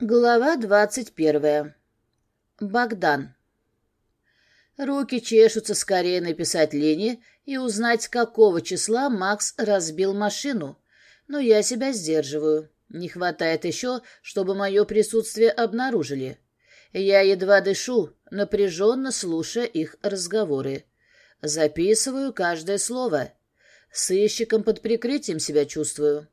Глава двадцать первая. Богдан. Руки чешутся скорее написать Лене и узнать, какого числа Макс разбил машину, но я себя сдерживаю. Не хватает еще, чтобы мое присутствие обнаружили. Я едва дышу, напряженно слушая их разговоры. Записываю каждое слово. Сыщиком под прикрытием себя чувствую.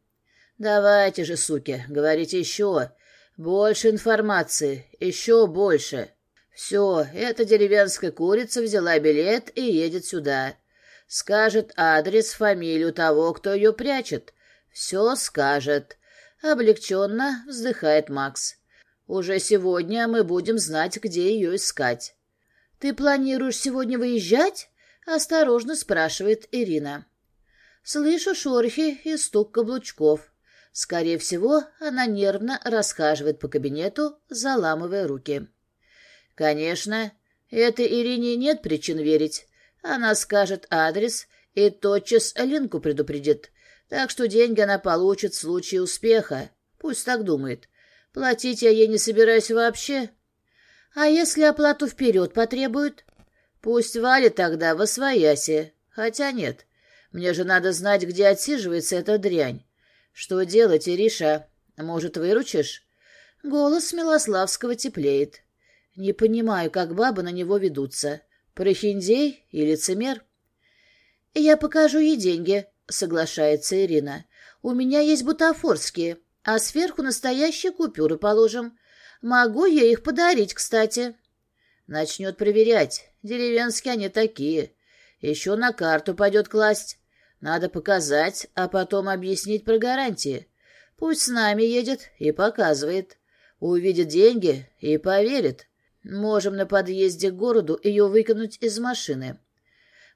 «Давайте же, суки, говорите еще. Больше информации, еще больше. Все, эта деревенская курица взяла билет и едет сюда. Скажет адрес, фамилию того, кто ее прячет. Все скажет. Облегченно вздыхает Макс. Уже сегодня мы будем знать, где ее искать. «Ты планируешь сегодня выезжать?» — осторожно спрашивает Ирина. Слышу шорохи и стук каблучков. Скорее всего, она нервно расхаживает по кабинету, заламывая руки. Конечно, этой Ирине нет причин верить. Она скажет адрес и тотчас Линку предупредит. Так что деньги она получит в случае успеха. Пусть так думает. Платить я ей не собираюсь вообще. А если оплату вперед потребуют? Пусть валит тогда во свояси. Хотя нет. Мне же надо знать, где отсиживается эта дрянь. «Что делать, Ириша? Может, выручишь?» Голос Милославского теплеет. Не понимаю, как бабы на него ведутся. Прохиндей и лицемер? «Я покажу ей деньги», — соглашается Ирина. «У меня есть бутафорские, а сверху настоящие купюры положим. Могу я их подарить, кстати». Начнет проверять. Деревенские они такие. Еще на карту пойдет класть. Надо показать, а потом объяснить про гарантии. Пусть с нами едет и показывает. Увидит деньги и поверит. Можем на подъезде к городу ее выкинуть из машины.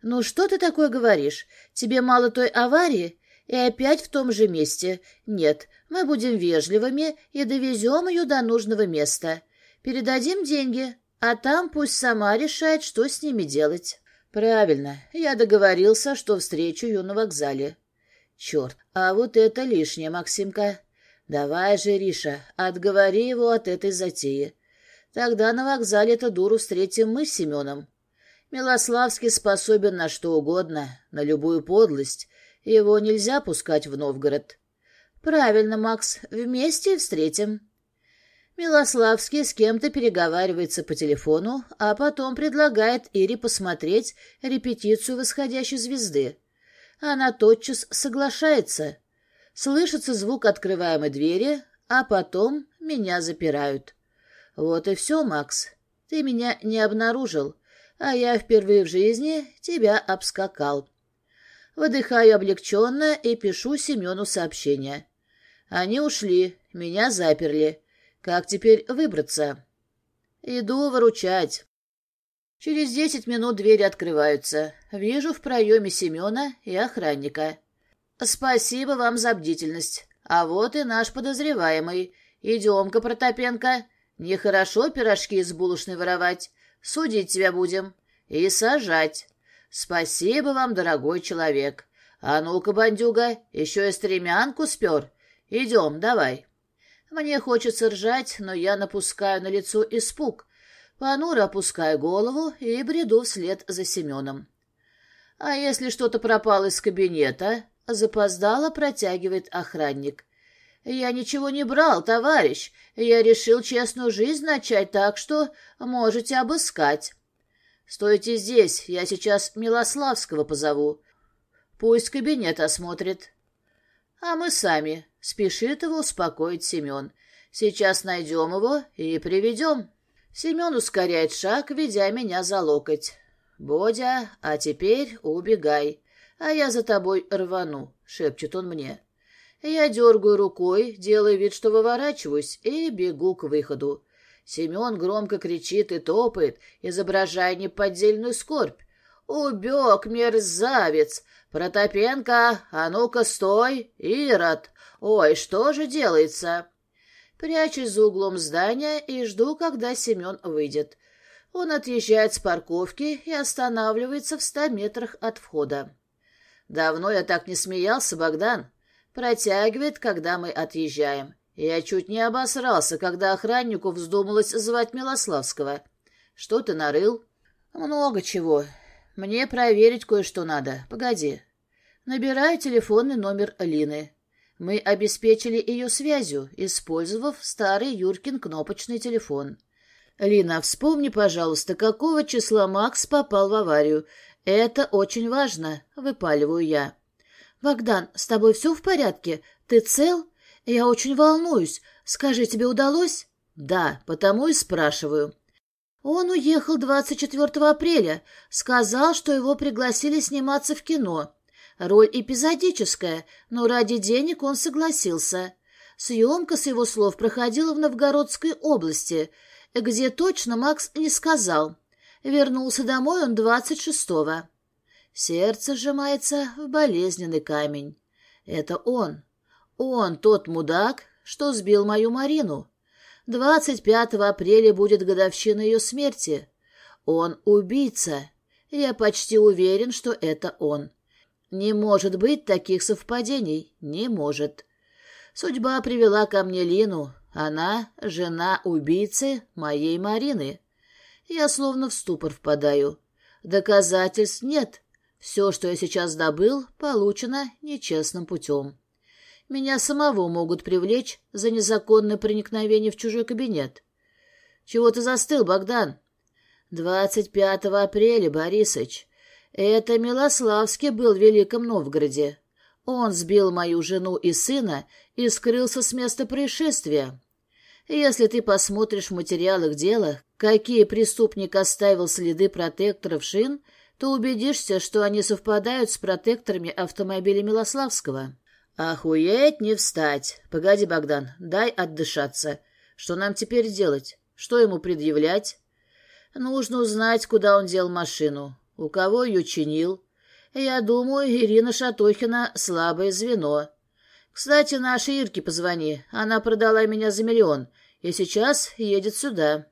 «Ну что ты такое говоришь? Тебе мало той аварии?» И опять в том же месте. Нет, мы будем вежливыми и довезем ее до нужного места. Передадим деньги, а там пусть сама решает, что с ними делать. Правильно, я договорился, что встречу ее на вокзале. Черт, а вот это лишнее, Максимка. Давай же, Риша, отговори его от этой затеи. Тогда на вокзале эту дуру встретим мы с Семеном. Милославский способен на что угодно, на любую подлость. Его нельзя пускать в Новгород. Правильно, Макс, вместе встретим. Милославский с кем-то переговаривается по телефону, а потом предлагает Ире посмотреть репетицию восходящей звезды. Она тотчас соглашается. Слышится звук открываемой двери, а потом меня запирают. Вот и все, Макс. Ты меня не обнаружил, а я впервые в жизни тебя обскакал. Выдыхаю облегченно и пишу Семену сообщение. Они ушли, меня заперли. Как теперь выбраться? Иду выручать. Через десять минут двери открываются. Вижу в проеме Семена и охранника. Спасибо вам за бдительность. А вот и наш подозреваемый. Идем-ка, Протопенко. Нехорошо пирожки из булочной воровать. Судить тебя будем. И сажать. Спасибо вам, дорогой человек. А ну-ка, бандюга, еще и стремянку спер. Идем, давай. Мне хочется ржать, но я напускаю на лицо испуг. Понуро опускаю голову и бреду вслед за Семеном. А если что-то пропало из кабинета, запоздало протягивает охранник. Я ничего не брал, товарищ. Я решил честную жизнь начать так, что можете обыскать. Стойте здесь, я сейчас Милославского позову. Пусть кабинет осмотрит. А мы сами. Спешит его успокоить Семен. Сейчас найдем его и приведем. Семен ускоряет шаг, ведя меня за локоть. «Бодя, а теперь убегай, а я за тобой рвану», — шепчет он мне. Я дергаю рукой, делаю вид, что выворачиваюсь, и бегу к выходу. Семен громко кричит и топает, изображая неподдельную скорбь. «Убег, мерзавец! Протопенко, а ну-ка стой! Ирод! Ой, что же делается?» Прячусь за углом здания и жду, когда Семен выйдет. Он отъезжает с парковки и останавливается в ста метрах от входа. «Давно я так не смеялся, Богдан!» Протягивает, когда мы отъезжаем. Я чуть не обосрался, когда охраннику вздумалось звать Милославского. Что ты нарыл? Много чего. Мне проверить кое-что надо. Погоди. Набираю телефонный номер Лины. Мы обеспечили ее связью, использовав старый Юркин кнопочный телефон. «Лина, вспомни, пожалуйста, какого числа Макс попал в аварию. Это очень важно», — выпаливаю я. «Богдан, с тобой все в порядке? Ты цел? Я очень волнуюсь. Скажи, тебе удалось?» «Да, потому и спрашиваю». «Он уехал 24 апреля. Сказал, что его пригласили сниматься в кино. Роль эпизодическая, но ради денег он согласился. Съемка, с его слов, проходила в Новгородской области, где точно Макс не сказал. Вернулся домой он двадцать шестого. Сердце сжимается в болезненный камень. Это он. Он тот мудак, что сбил мою Марину. 25 апреля будет годовщина ее смерти. Он убийца. Я почти уверен, что это он. Не может быть таких совпадений. Не может. Судьба привела ко мне Лину. Она — жена убийцы моей Марины. Я словно в ступор впадаю. Доказательств нет. Все, что я сейчас добыл, получено нечестным путем. Меня самого могут привлечь за незаконное проникновение в чужой кабинет. Чего ты застыл, Богдан? 25 апреля, Борисыч. Это Милославский был в Великом Новгороде. Он сбил мою жену и сына и скрылся с места происшествия. Если ты посмотришь в материалах дела, какие преступник оставил следы протекторов шин, то убедишься, что они совпадают с протекторами автомобиля Милославского. Охуеть не встать. Погоди, Богдан, дай отдышаться. Что нам теперь делать? Что ему предъявлять? Нужно узнать, куда он дел машину. У кого ее чинил? Я думаю, Ирина Шатохина — слабое звено. Кстати, нашей Ирке позвони. Она продала меня за миллион и сейчас едет сюда.